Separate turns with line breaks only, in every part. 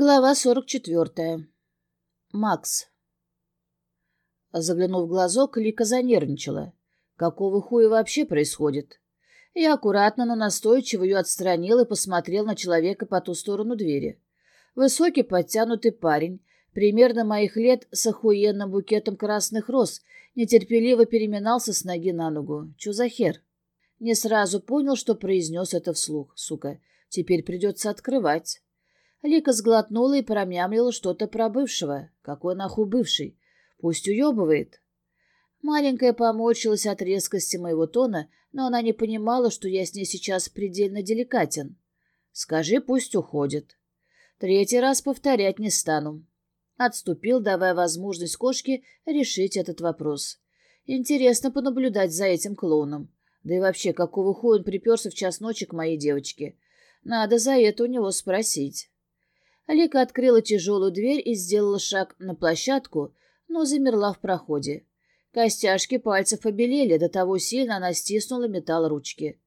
Глава 44. Макс. Заглянув в глазок, Лика занервничала. Какого хуя вообще происходит? Я аккуратно, но настойчиво ее отстранил и посмотрел на человека по ту сторону двери. Высокий, подтянутый парень, примерно моих лет, с охуенным букетом красных роз, нетерпеливо переминался с ноги на ногу. Чё за хер? Не сразу понял, что произнес это вслух, сука. Теперь придется открывать. Лика сглотнула и промямлила что-то про бывшего. Какой нахуй бывший? Пусть уебывает. Маленькая поморщилась от резкости моего тона, но она не понимала, что я с ней сейчас предельно деликатен. Скажи, пусть уходит. Третий раз повторять не стану. Отступил, давая возможность кошке решить этот вопрос. Интересно понаблюдать за этим клоуном. Да и вообще, какого хуя он приперся в час ночи к моей девочке? Надо за это у него спросить. Лика открыла тяжелую дверь и сделала шаг на площадку, но замерла в проходе. Костяшки пальцев побелели, до того сильно она стиснула металл ручки.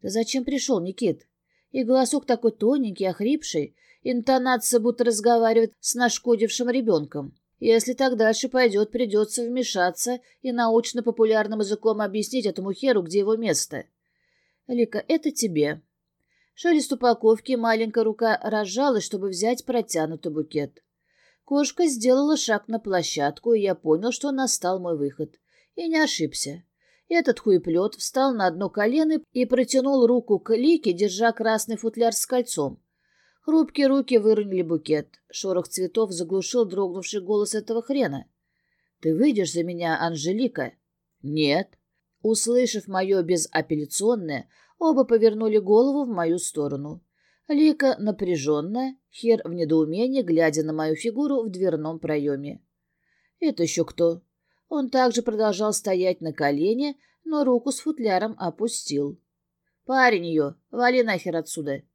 «Ты зачем пришел, Никит?» И голосок такой тоненький, охрипший, интонация будто разговаривает с нашкодившим ребенком. Если так дальше пойдет, придется вмешаться и научно-популярным языком объяснить этому херу, где его место. «Лика, это тебе», Шелест упаковки, маленькая рука разжалась, чтобы взять протянутый букет. Кошка сделала шаг на площадку, и я понял, что настал мой выход. И не ошибся. Этот хуеплет встал на одно колено и протянул руку к Лике, держа красный футляр с кольцом. Хрупкие руки выронили букет. Шорох цветов заглушил дрогнувший голос этого хрена. «Ты выйдешь за меня, Анжелика?» «Нет». Услышав мое безапелляционное, Оба повернули голову в мою сторону. Лика напряженная, Хер в недоумении, глядя на мою фигуру в дверном проеме. «Это еще кто?» Он также продолжал стоять на колене, но руку с футляром опустил. «Парень ее, вали нахер отсюда!»